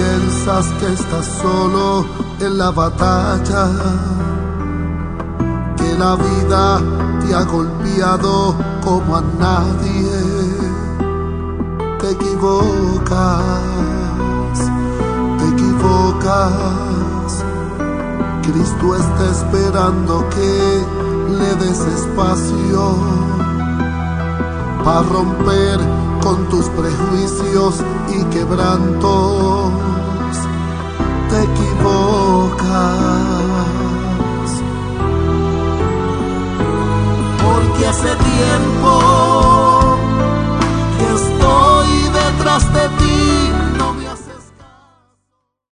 Piensas que estás solo en la batalla, que la vida te ha golpeado como a nadie, te equivocas, Cristo está esperando que le des espacio para romper con tus prejuicios y quebrantos. Te equivocas. Porque hace tiempo